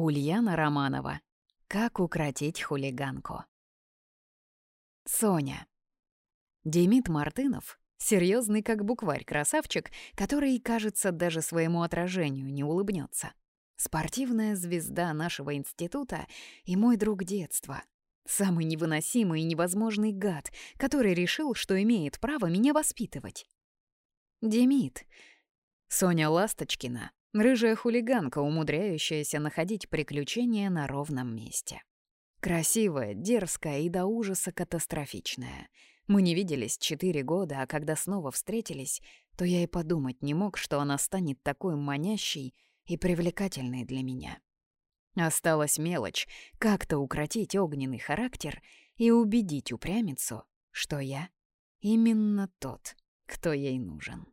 Ульяна Романова. Как укротить хулиганку? Соня. Демид Мартынов — серьезный как букварь красавчик, который, кажется, даже своему отражению не улыбнется. Спортивная звезда нашего института и мой друг детства. Самый невыносимый и невозможный гад, который решил, что имеет право меня воспитывать. Демид. Соня Ласточкина Рыжая хулиганка, умудряющаяся находить приключения на ровном месте. Красивая, дерзкая и до ужаса катастрофичная. Мы не виделись четыре года, а когда снова встретились, то я и подумать не мог, что она станет такой манящей и привлекательной для меня. Осталась мелочь — как-то укротить огненный характер и убедить упрямицу, что я именно тот, кто ей нужен.